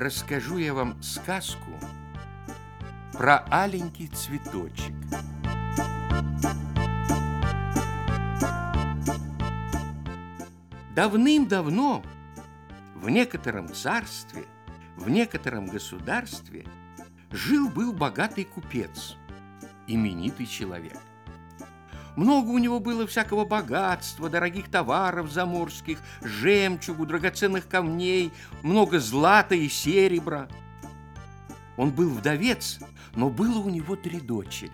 расскажу я вам сказку про аленький цветочек. Давным-давно в некотором царстве, в некотором государстве жил-был богатый купец, именитый человек. Много у него было всякого богатства, дорогих товаров заморских, жемчугу, драгоценных камней, много злата и серебра. Он был вдовец, но было у него три дочери.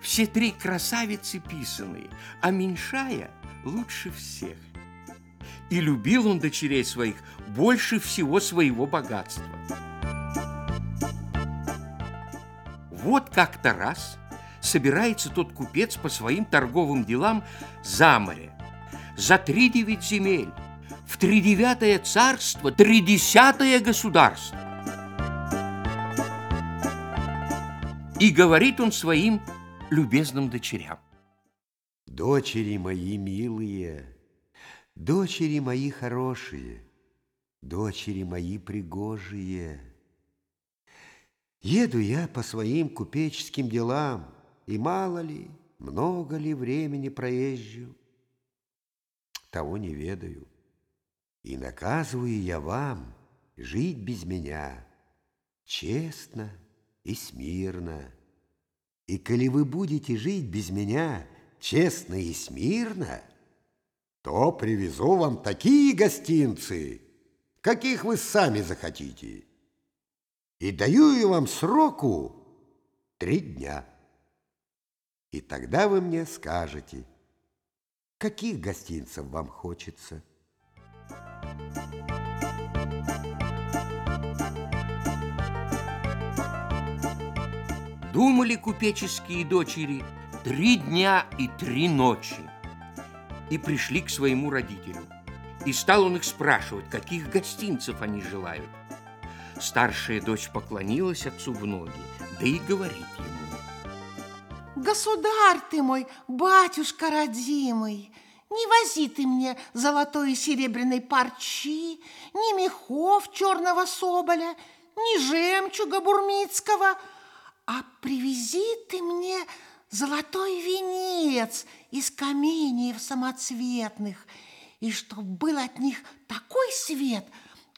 Все три красавицы писаные, а меньшая лучше всех. И любил он дочерей своих больше всего своего богатства. Вот как-то раз – собирается тот купец по своим торговым делам за море, за три девять земель, в тридевятое царство, тридесятое государство. И говорит он своим любезным дочерям. Дочери мои милые, дочери мои хорошие, дочери мои пригожие. Еду я по своим купеческим делам, и мало ли, много ли времени проезжу, того не ведаю. И наказываю я вам жить без меня честно и смирно. И коли вы будете жить без меня честно и смирно, то привезу вам такие гостинцы, каких вы сами захотите. И даю я вам сроку три дня. И тогда вы мне скажете, каких гостинцев вам хочется. Думали купеческие дочери три дня и три ночи и пришли к своему родителю. И стал он их спрашивать, каких гостинцев они желают. Старшая дочь поклонилась отцу в ноги, да и говорит ему. Государь ты мой, батюшка родимый, не вози ты мне золотой и серебряной парчи, ни мехов черного соболя, ни жемчуга бурмицкого, а привези ты мне золотой венец из каменьев самоцветных, и чтоб был от них такой свет,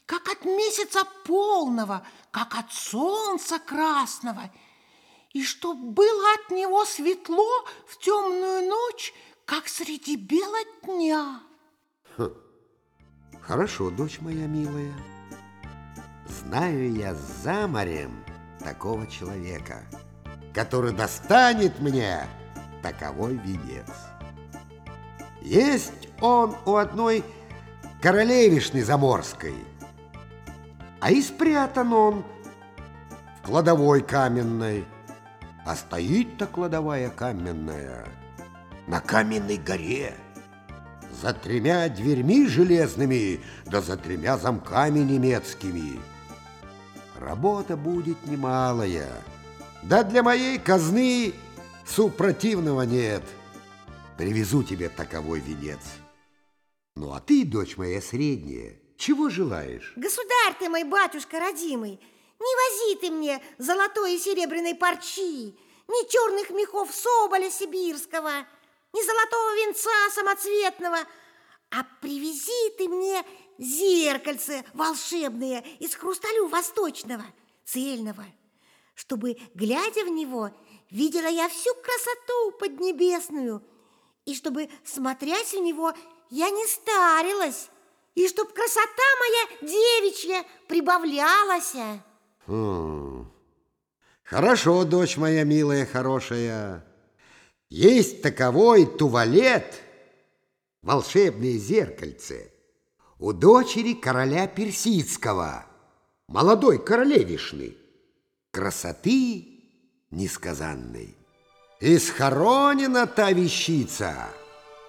как от месяца полного, как от солнца красного – и чтоб было от него светло в темную ночь, как среди бела дня. Хм. Хорошо, дочь моя милая. Знаю я за морем такого человека, который достанет мне таковой венец. Есть он у одной королевишны заморской, а и спрятан он в кладовой каменной, а стоит-то кладовая каменная на каменной горе, за тремя дверьми железными, да за тремя замками немецкими. Работа будет немалая, да для моей казны супротивного нет. Привезу тебе таковой венец. Ну, а ты, дочь моя средняя, чего желаешь? Государь ты мой, батюшка родимый, не вози ты мне золотой и серебряной парчи, ни черных мехов соболя сибирского, ни золотого венца самоцветного, а привези ты мне зеркальце волшебное из хрусталю восточного, цельного, чтобы, глядя в него, видела я всю красоту поднебесную, и чтобы, смотрясь в него, я не старилась, и чтоб красота моя девичья прибавлялась. Хм. Хорошо, дочь моя милая, хорошая. Есть таковой туалет, волшебное зеркальце, у дочери короля Персидского, молодой королевишны, красоты несказанной. И схоронена та вещица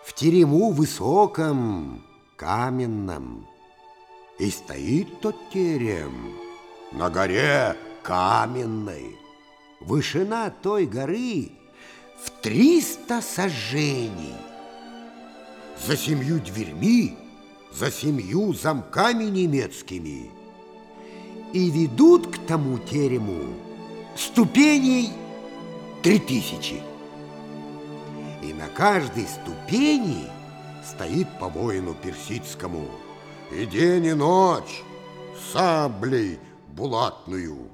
в терему высоком, каменном. И стоит тот терем на горе каменной. Вышина той горы в триста сажений. За семью дверьми, за семью замками немецкими. и ведут к тому терему ступеней три тысячи. И на каждой ступени стоит по воину персидскому и день и ночь саблей булатную.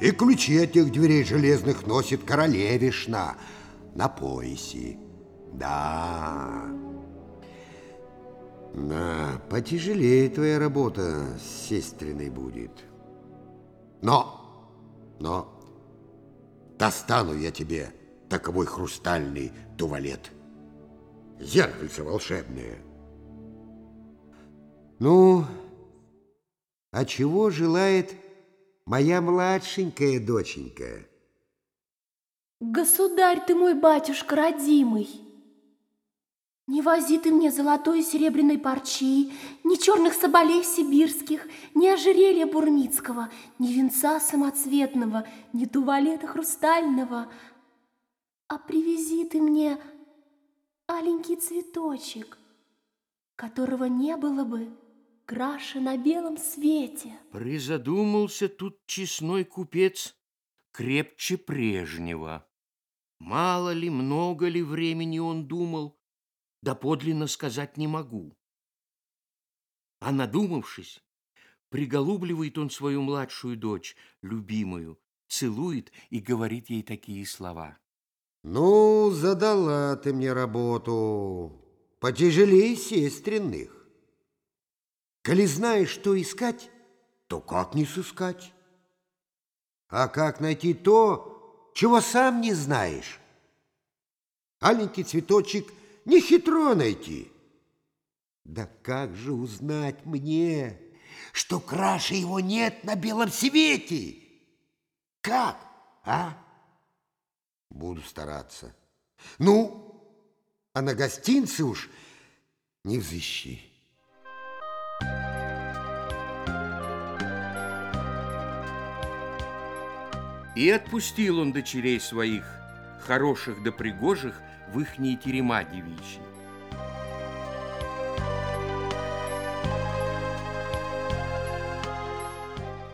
И ключи тех дверей железных носит королевишна на поясе. Да. Да, потяжелее твоя работа с сестриной будет. Но, но, достану я тебе таковой хрустальный туалет. Зеркальце волшебное. Ну, а чего желает моя младшенькая доченька? Государь ты мой, батюшка родимый, не вози ты мне золотой и серебряной парчи, ни черных соболей сибирских, ни ожерелья бурмицкого, ни венца самоцветного, ни туалета хрустального, а привези ты мне аленький цветочек, которого не было бы краше на белом свете. Призадумался тут честной купец крепче прежнего. Мало ли, много ли времени он думал, да подлинно сказать не могу. А надумавшись, приголубливает он свою младшую дочь, любимую, целует и говорит ей такие слова. Ну, задала ты мне работу, потяжелее сестренных. Коли знаешь, что искать, то как не сыскать? А как найти то, чего сам не знаешь? Аленький цветочек не хитро найти. Да как же узнать мне, что краше его нет на белом свете? Как, а? Буду стараться. Ну, а на гостинцы уж не взыщи. И отпустил он дочерей своих, хороших да пригожих, в ихние терема девичьи.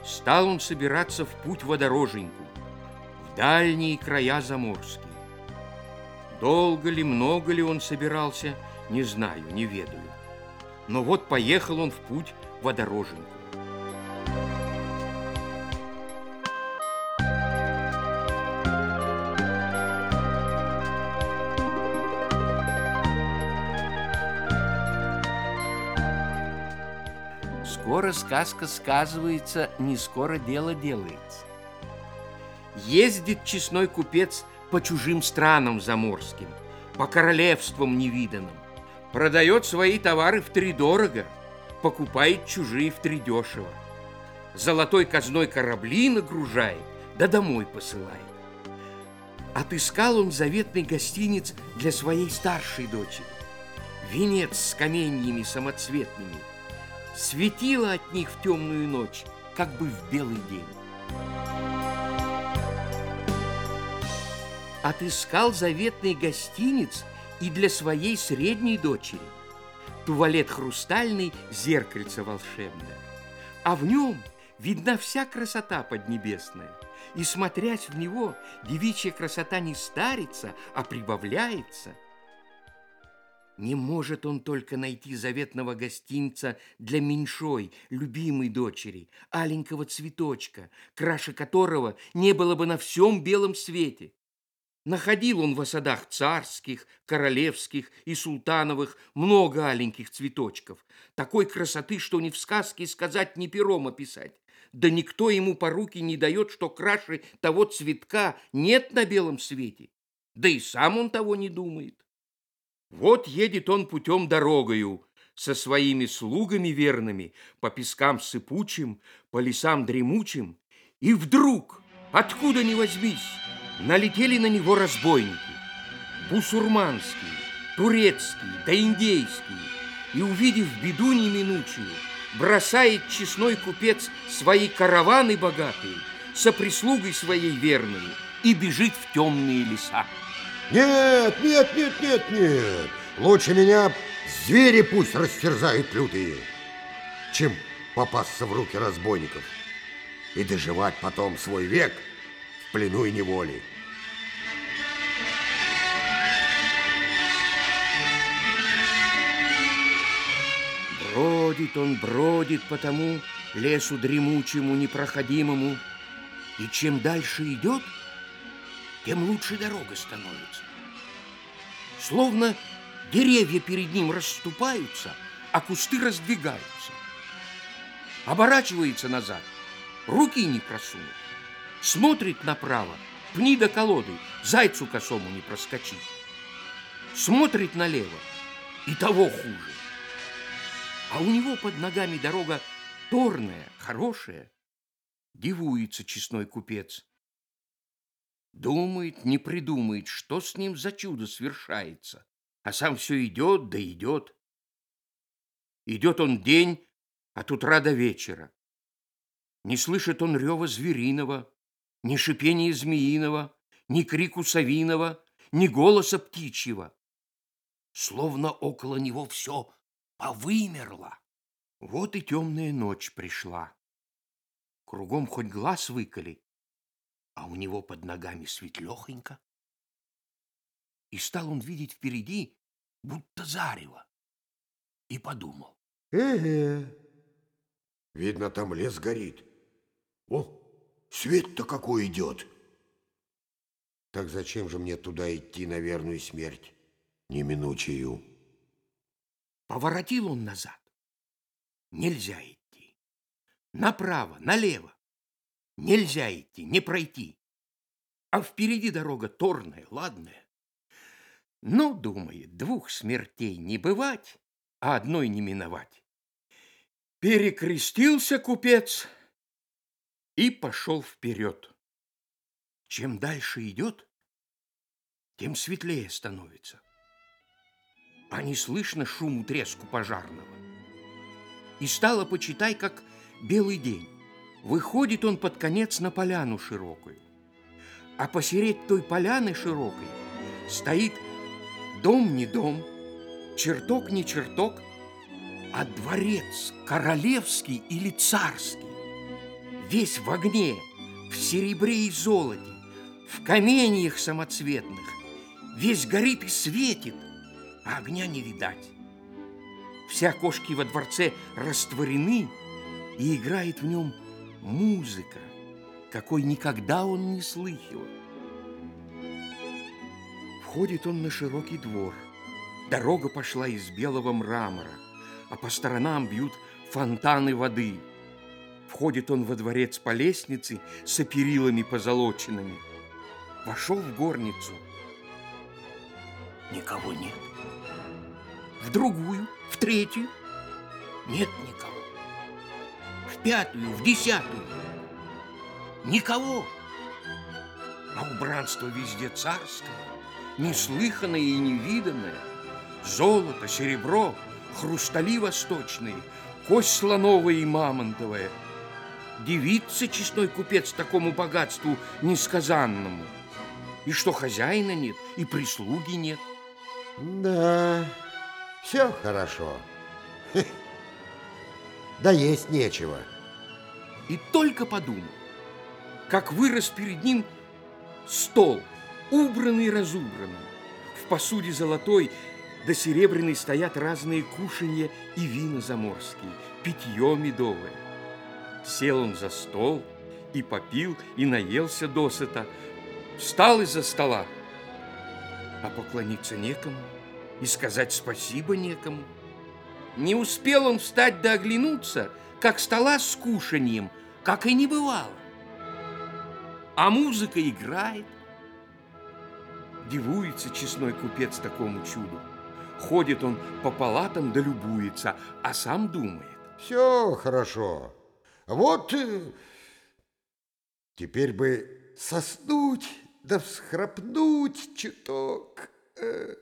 Стал он собираться в путь водороженьку, в дальние края заморские. Долго ли, много ли он собирался, не знаю, не ведаю. Но вот поехал он в путь водороженьку. Сказка сказывается, не скоро дело делается. Ездит честной купец по чужим странам заморским, по королевствам невиданным, продает свои товары втридорого, покупает чужие втридешево. Золотой казной корабли нагружает, да домой посылает. Отыскал он заветный гостиниц для своей старшей дочери. Венец с каменьями самоцветными – светило от них в темную ночь, как бы в белый день. Отыскал заветный гостиниц и для своей средней дочери. Туалет хрустальный, зеркальце волшебное. А в нем видна вся красота поднебесная. И, смотрясь в него, девичья красота не старится, а прибавляется – не может он только найти заветного гостинца для меньшой, любимой дочери, аленького цветочка, краше которого не было бы на всем белом свете. Находил он в осадах царских, королевских и султановых много аленьких цветочков, такой красоты, что ни в сказке сказать, ни пером описать. Да никто ему по руки не дает, что краше того цветка нет на белом свете. Да и сам он того не думает. Вот едет он путем дорогою, со своими слугами верными, по пескам сыпучим, по лесам дремучим, и вдруг, откуда ни возьмись, налетели на него разбойники, бусурманские, турецкие да индейские, и, увидев беду неминучую, бросает честной купец свои караваны богатые, со прислугой своей верной, и бежит в темные леса. Нет, нет, нет, нет, нет. Лучше меня звери пусть растерзают лютые, чем попасться в руки разбойников. и доживать потом свой век в плену и неволе. Бродит он, бродит по тому лесу дремучему, непроходимому, и чем дальше идет, тем лучше дорога становится. Словно деревья перед ним расступаются, а кусты раздвигаются. Оборачивается назад, руки не просунут. Смотрит направо, пни до колоды, зайцу косому не проскочить. Смотрит налево, и того хуже. А у него под ногами дорога торная, хорошая. Дивуется честной купец. Думает, не придумает, что с ним за чудо свершается, а сам все идет да идет. Идет он день от утра до вечера. Не слышит он рева звериного, ни шипения змеиного, ни крику совиного, ни голоса птичьего. Словно около него все повымерло. Вот и темная ночь пришла. Кругом хоть глаз выколи, а у него под ногами светлехонько. И стал он видеть впереди, будто зарево, и подумал. Э-э, видно, там лес горит. О, свет-то какой идет. Так зачем же мне туда идти на верную смерть, неминучую? Поворотил он назад. Нельзя идти. Направо, налево. Нельзя идти, не пройти. А впереди дорога торная, ладная. Ну, думает, двух смертей не бывать, а одной не миновать. Перекрестился купец и пошел вперед. Чем дальше идет, тем светлее становится. А не слышно шуму треску пожарного. И стало, почитай, как белый день. Выходит он под конец на поляну широкую. А посередь той поляны широкой стоит дом не дом, чертог не чертог, а дворец королевский или царский. Весь в огне, в серебре и золоте, в каменьях самоцветных. Весь горит и светит, а огня не видать. Все окошки во дворце растворены, и играет в нем музыка, какой никогда он не слыхивал. Входит он на широкий двор. Дорога пошла из белого мрамора, а по сторонам бьют фонтаны воды. Входит он во дворец по лестнице с оперилами позолоченными. Вошел в горницу. Никого нет. В другую, в третью. Нет никого в пятую, в десятую. Никого. А убранство везде царское, неслыханное и невиданное. Золото, серебро, хрустали восточные, кость слоновая и мамонтовая. Дивится честной купец такому богатству несказанному. И что хозяина нет, и прислуги нет. Да, все хорошо. Да есть нечего. И только подумал, как вырос перед ним стол, убранный и разубранный. В посуде золотой да серебряной стоят разные кушанья и вина заморские, питье медовое. Сел он за стол и попил, и наелся досыта. Встал из-за стола, а поклониться некому и сказать спасибо некому. Не успел он встать да оглянуться, как стола с кушаньем, как и не бывало. А музыка играет. Дивуется честной купец такому чуду. Ходит он по палатам да любуется, а сам думает. Все хорошо. Вот э, теперь бы соснуть да всхрапнуть чуток. Э.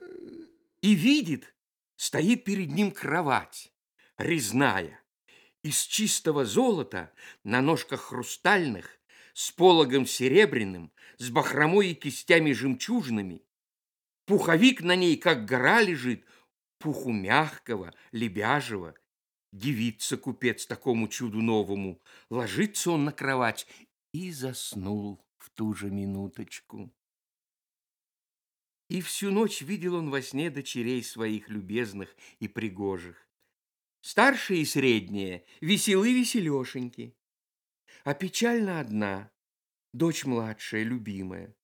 И видит, Стоит перед ним кровать, резная, из чистого золота, на ножках хрустальных, с пологом серебряным, с бахромой и кистями жемчужными. Пуховик на ней, как гора, лежит, пуху мягкого, лебяжего. Дивится купец такому чуду новому. Ложится он на кровать и заснул в ту же минуточку. И всю ночь видел он во сне дочерей своих любезных и пригожих. Старшие и средние веселы веселешеньки, а печально одна, дочь младшая, любимая.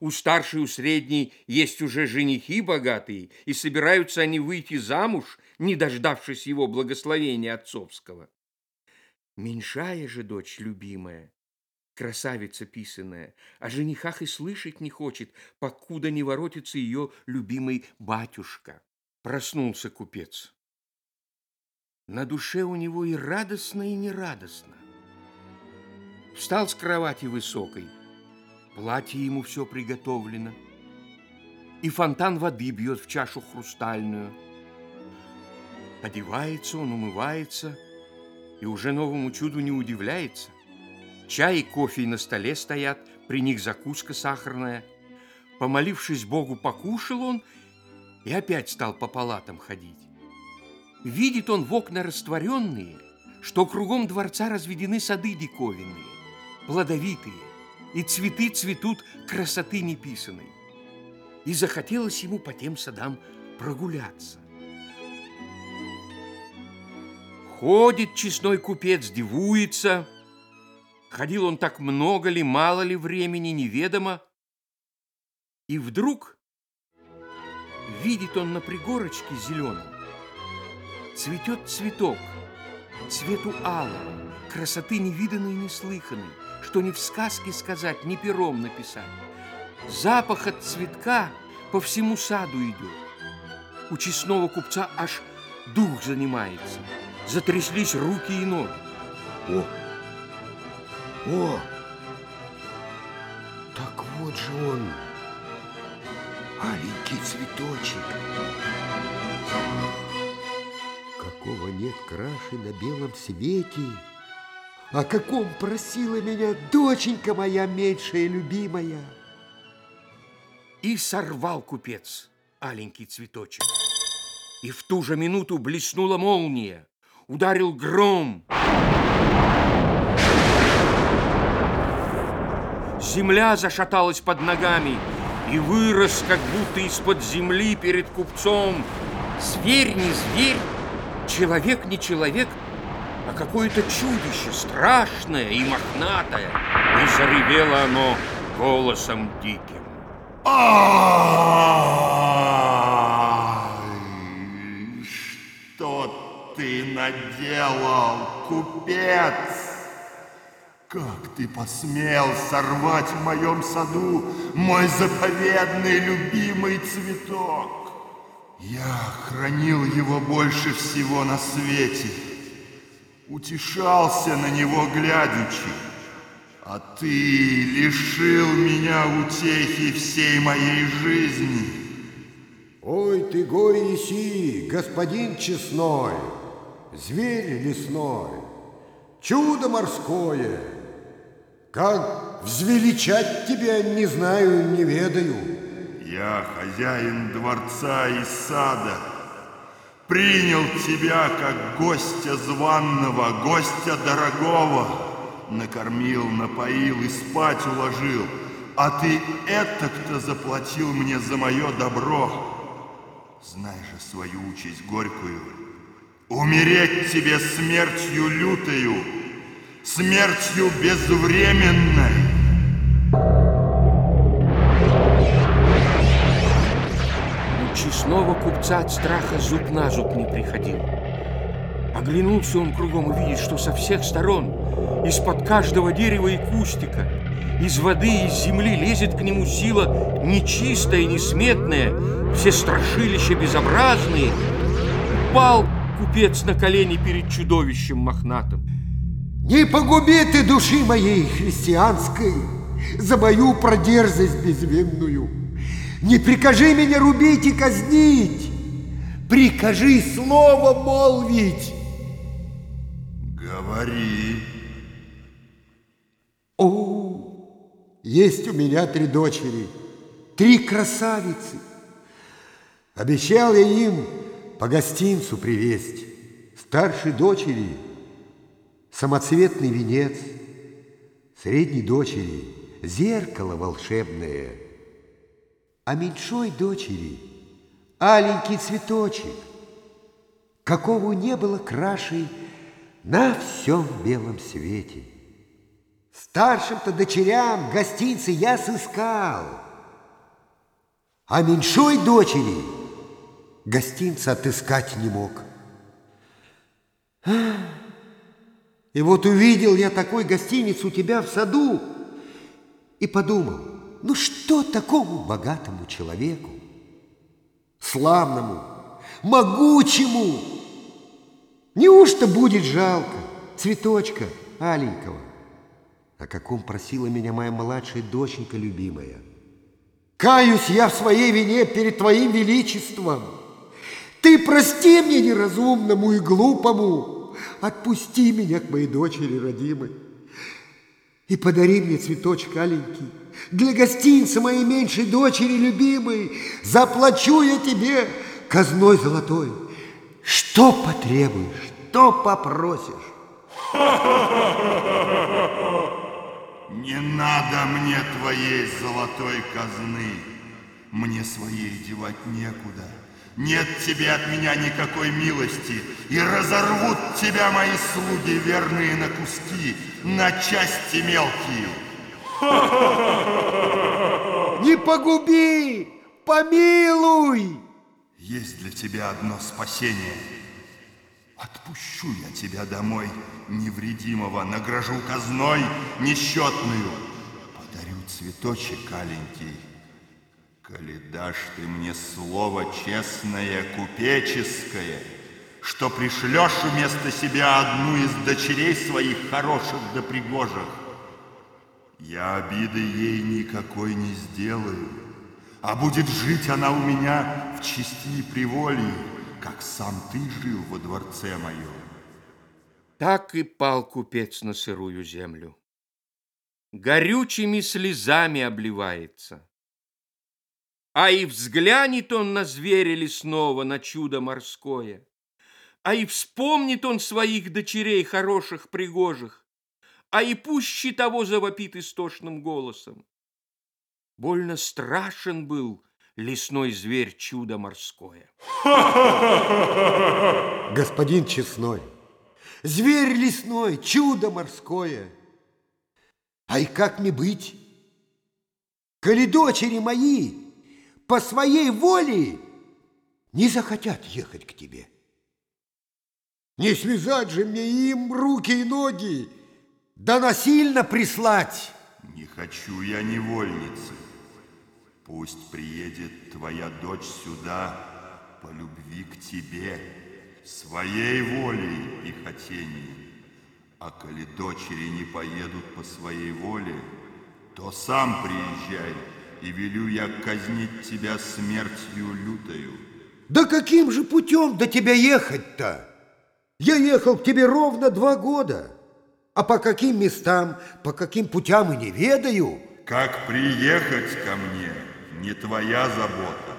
У старшей, у средней есть уже женихи богатые, и собираются они выйти замуж, не дождавшись его благословения отцовского. Меньшая же дочь любимая, красавица писаная, о женихах и слышать не хочет, покуда не воротится ее любимый батюшка. Проснулся купец. На душе у него и радостно, и нерадостно. Встал с кровати высокой, платье ему все приготовлено, и фонтан воды бьет в чашу хрустальную. Одевается он, умывается, и уже новому чуду не удивляется. Чай и кофе на столе стоят, при них закуска сахарная. Помолившись Богу, покушал он и опять стал по палатам ходить. Видит он в окна растворенные, что кругом дворца разведены сады диковинные, плодовитые, и цветы цветут красоты неписанной. И захотелось ему по тем садам прогуляться. Ходит честной купец, дивуется. Ходил он так много ли, мало ли времени, неведомо. И вдруг видит он на пригорочке зеленом Цветет цветок, цвету алого, красоты невиданной и неслыханной, что ни в сказке сказать, ни пером написать. Запах от цветка по всему саду идет. У честного купца аж дух занимается. Затряслись руки и ноги. О! О! Так вот же он, маленький цветочек какого нет краши на белом свете, о каком просила меня доченька моя меньшая любимая. И сорвал купец аленький цветочек. И в ту же минуту блеснула молния, ударил гром. Земля зашаталась под ногами, и вырос, как будто из-под земли перед купцом. Зверь не зверь, человек не человек, а какое-то чудище, страшное и мохнатое. И заревело оно голосом диким. Что ты наделал, купец? Как ты посмел сорвать в моем саду мой заповедный любимый цветок? Я хранил его больше всего на свете, утешался на него глядячи, а ты лишил меня утехи всей моей жизни. Ой ты, горе неси, господин честной, зверь лесной, чудо морское, как взвеличать тебя не знаю, не ведаю. Я хозяин дворца и сада, Принял тебя как гостя званного, гостя дорогого, Накормил, напоил и спать уложил, А ты это-то заплатил мне за мое добро. Знай же свою участь горькую, Умереть тебе смертью лютою, Смертью безвременной. честного купца от страха зуб на зуб не приходил. Оглянулся он кругом и видит, что со всех сторон, из-под каждого дерева и кустика, из воды и из земли лезет к нему сила нечистая, несметная, все страшилища безобразные. Упал купец на колени перед чудовищем мохнатым. Не погуби ты души моей христианской за мою продерзость безвинную. Не прикажи меня рубить и казнить, прикажи слово молвить. Говори. О, есть у меня три дочери, три красавицы. Обещал я им по гостинцу привезть. старшей дочери самоцветный венец, средней дочери зеркало волшебное, а меньшой дочери аленький цветочек, какого не было крашей на всем белом свете. Старшим-то дочерям гостинцы я сыскал, а меньшой дочери гостинца отыскать не мог. И вот увидел я такой гостиниц у тебя в саду и подумал, ну что такому богатому человеку, славному, могучему, неужто будет жалко цветочка аленького? о каком просила меня моя младшая доченька любимая. Каюсь я в своей вине перед Твоим Величеством. Ты прости мне неразумному и глупому, отпусти меня к моей дочери родимой и подари мне цветочек аленький. Для гостинца моей меньшей дочери любимой заплачу я тебе казной золотой. Что потребуешь, что попросишь. Не надо мне твоей золотой казны. Мне своей девать некуда. Нет тебе от меня никакой милости, и разорвут тебя мои слуги верные на куски, на части мелкие. Не погуби, помилуй! Есть для тебя одно спасение. Отпущу я тебя домой невредимого, награжу казной несчетную. Подарю цветочек аленький. Коли дашь ты мне слово честное, купеческое, что пришлешь вместо себя одну из дочерей своих хороших да пригожих, я обиды ей никакой не сделаю, а будет жить она у меня в чести и приволии, как сам ты жил во дворце моем. Так и пал купец на сырую землю. Горючими слезами обливается. А и взглянет он на зверя лесного, на чудо морское. А и вспомнит он своих дочерей хороших, пригожих. А и пуще того завопит истошным голосом. Больно страшен был лесной зверь чудо морское. Господин Честной, зверь лесной, чудо морское. А и как мне быть? Коли дочери мои по своей воле не захотят ехать к тебе. Не связать же мне им руки и ноги, да насильно прислать. Не хочу я невольницы. Пусть приедет твоя дочь сюда по любви к тебе, своей волей и хотением. А коли дочери не поедут по своей воле, то сам приезжай, и велю я казнить тебя смертью лютою. Да каким же путем до тебя ехать-то? Я ехал к тебе ровно два года, а по каким местам, по каким путям и не ведаю. Как приехать ко мне – не твоя забота.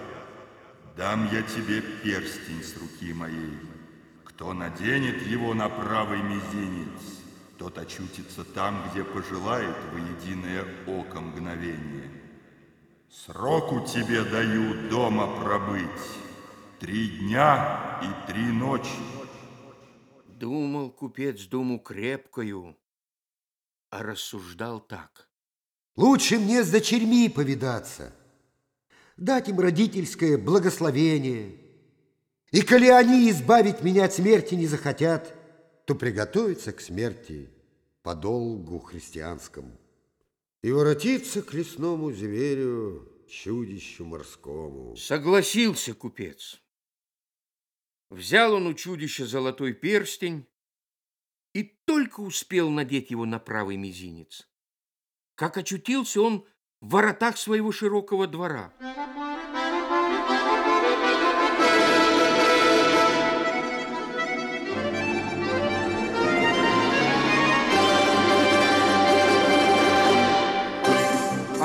Дам я тебе перстень с руки моей. Кто наденет его на правый мизинец, тот очутится там, где пожелает во единое око мгновение. Сроку тебе даю дома пробыть. Три дня и три ночи. Думал купец думу крепкую, а рассуждал так. Лучше мне с дочерьми повидаться дать им родительское благословение. И коли они избавить меня от смерти не захотят, то приготовиться к смерти по долгу христианскому и воротиться к лесному зверю, чудищу морскому. Согласился купец. Взял он у чудища золотой перстень и только успел надеть его на правый мизинец, как очутился он в воротах своего широкого двора.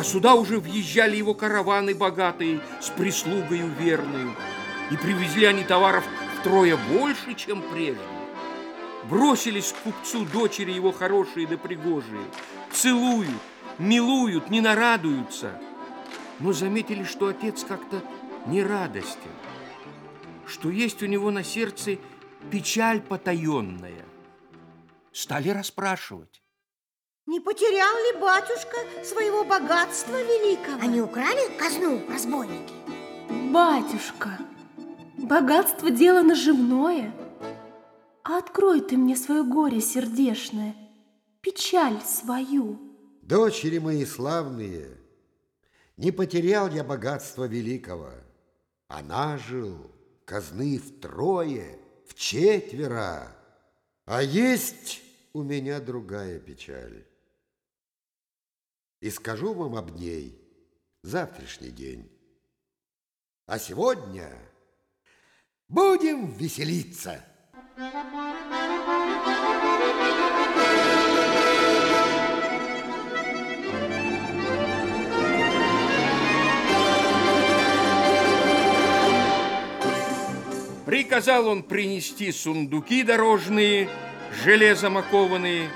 А сюда уже въезжали его караваны богатые с прислугою верную. И привезли они товаров втрое больше, чем прежде. бросились к купцу дочери его хорошие да пригожие, целуют, милуют, не нарадуются, но заметили, что отец как-то не радостен, что есть у него на сердце печаль потаенная. Стали расспрашивать. Не потерял ли батюшка своего богатства великого? Они украли казну разбойники? Батюшка, богатство дело наживное. А открой ты мне свое горе сердешное, печаль свою. Дочери мои славные, не потерял я богатства великого, а нажил казны втрое, в четверо, а есть у меня другая печаль. И скажу вам об ней завтрашний день. А сегодня будем веселиться. Приказал он принести сундуки дорожные, железом окованные.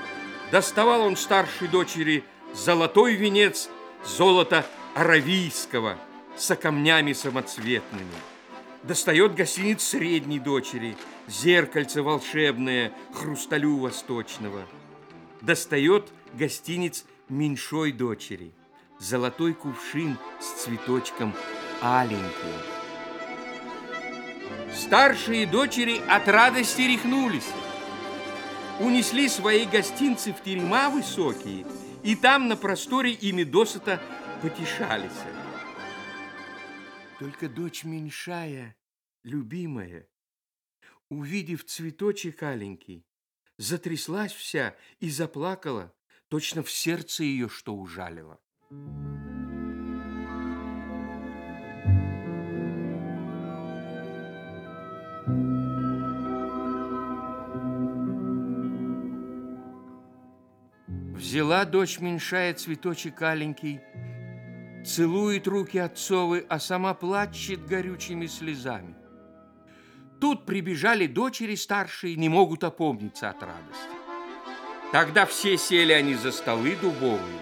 Доставал он старшей дочери золотой венец золота аравийского с камнями самоцветными. Достает гостиниц средней дочери, зеркальце волшебное, хрусталю восточного. Достает гостиниц меньшой дочери, золотой кувшин с цветочком аленьким. Старшие дочери от радости рехнулись. Унесли свои гостинцы в терема высокие, и там на просторе ими досыта потешались. Только дочь меньшая, любимая, увидев цветочек аленький, затряслась вся и заплакала, точно в сердце ее что ужалило. Взяла дочь меньшая цветочек аленький, целует руки отцовы, а сама плачет горючими слезами. Тут прибежали дочери старшие, не могут опомниться от радости. Тогда все сели они за столы дубовые,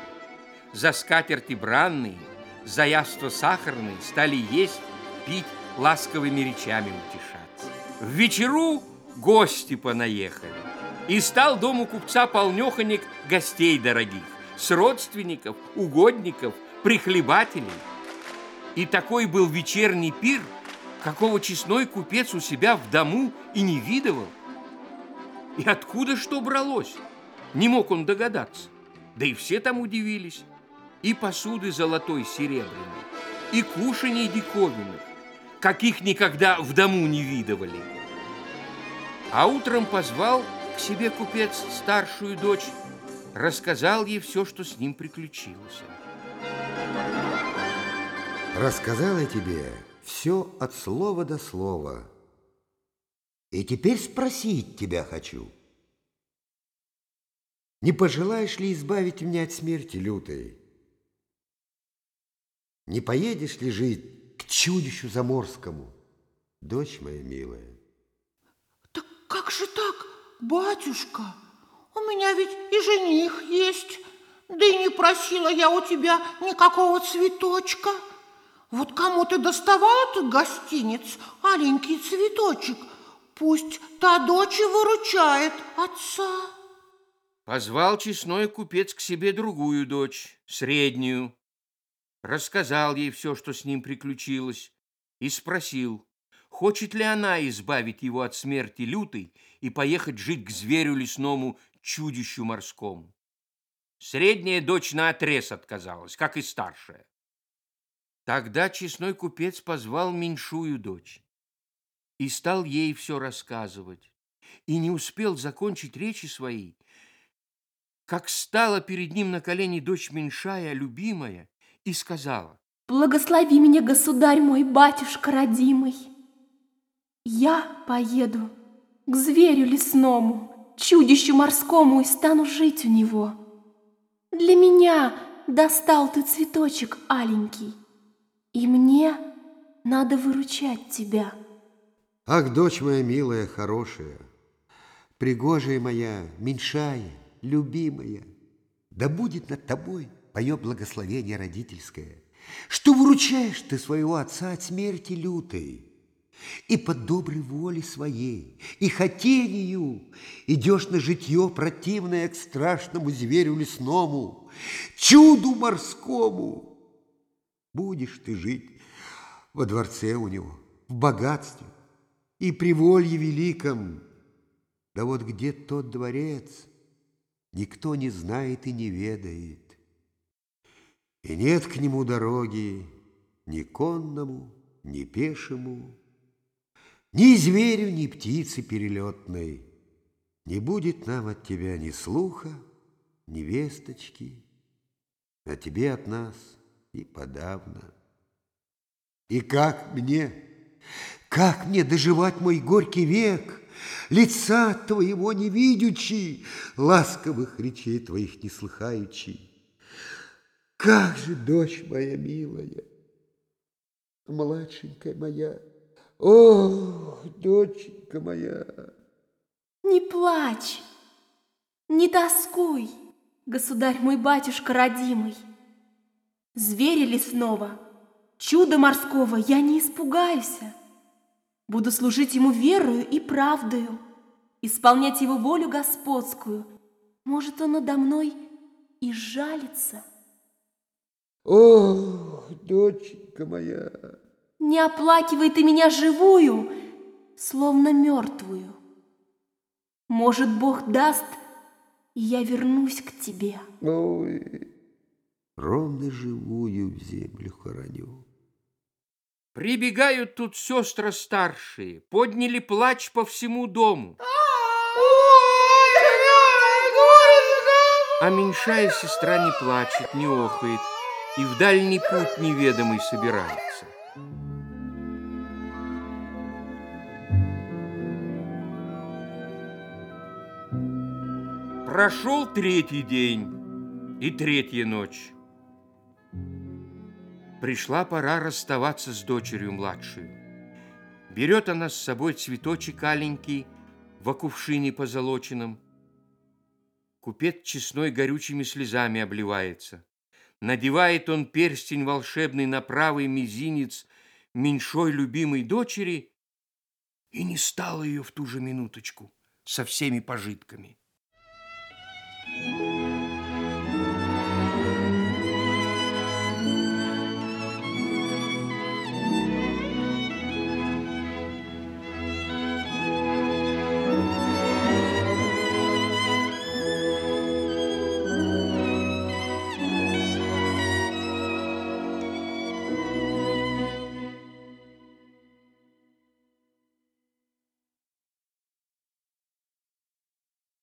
за скатерти бранные, за яства сахарные, стали есть, пить, ласковыми речами утешаться. В вечеру гости понаехали. И стал дом у купца полнеханик гостей дорогих, с родственников, угодников, прихлебателей. И такой был вечерний пир, какого честной купец у себя в дому и не видывал. И откуда что бралось? Не мог он догадаться. Да и все там удивились. И посуды золотой серебряной, и кушаний диковинных, каких никогда в дому не видывали. А утром позвал к себе купец старшую дочь, рассказал ей все, что с ним приключилось. Рассказал я тебе все от слова до слова. И теперь спросить тебя хочу. Не пожелаешь ли избавить меня от смерти лютой? Не поедешь ли жить к чудищу заморскому, дочь моя милая? Так как же так? Батюшка, у меня ведь и жених есть, да и не просила я у тебя никакого цветочка. Вот кому ты доставал ты гостиниц, аленький цветочек, пусть та дочь выручает отца. Позвал честной купец к себе другую дочь, среднюю. Рассказал ей все, что с ним приключилось, и спросил, хочет ли она избавить его от смерти лютой и поехать жить к зверю лесному, чудищу морскому. Средняя дочь наотрез отказалась, как и старшая. Тогда честной купец позвал меньшую дочь и стал ей все рассказывать, и не успел закончить речи своей, как стала перед ним на колени дочь меньшая, любимая, и сказала, «Благослови меня, государь мой, батюшка родимый!» Я поеду к зверю лесному, чудищу морскому, и стану жить у него. Для меня достал ты цветочек аленький, и мне надо выручать тебя. Ах, дочь моя милая, хорошая, Пригожая моя, меньшая, любимая, да будет над тобой мое благословение родительское, что выручаешь ты своего отца от смерти лютой, и под доброй волей своей, и хотению идешь на житье противное к страшному зверю лесному, чуду морскому. Будешь ты жить во дворце у него, в богатстве и при волье великом. Да вот где тот дворец, никто не знает и не ведает. И нет к нему дороги ни конному, ни пешему, ни зверю, ни птицы перелетной. Не будет нам от тебя ни слуха, ни весточки, а тебе от нас и подавно. И как мне, как мне доживать мой горький век, Лица твоего не видячи, ласковых речей твоих не слыхаючи? Как же, дочь моя милая, младшенькая моя, ох, доченька моя! Не плачь, не тоскуй, государь мой батюшка родимый. Зверя лесного, чудо морского я не испугаюсь. Буду служить ему верою и правдою, исполнять его волю господскую. Может, он надо мной и жалится. Ох, доченька моя! Не оплакивай ты меня живую, словно мертвую. Может, Бог даст, и я вернусь к тебе. Ой, ровно живую в землю хороню. Прибегают тут сестры старшие, подняли плач по всему дому. А меньшая сестра не плачет, не охает, и в дальний путь неведомый собирается. Прошел третий день и третья ночь. Пришла пора расставаться с дочерью младшей. Берет она с собой цветочек аленький в кувшине позолоченном. Купец честной горючими слезами обливается. Надевает он перстень волшебный на правый мизинец меньшой любимой дочери, и не стало ее в ту же минуточку со всеми пожитками.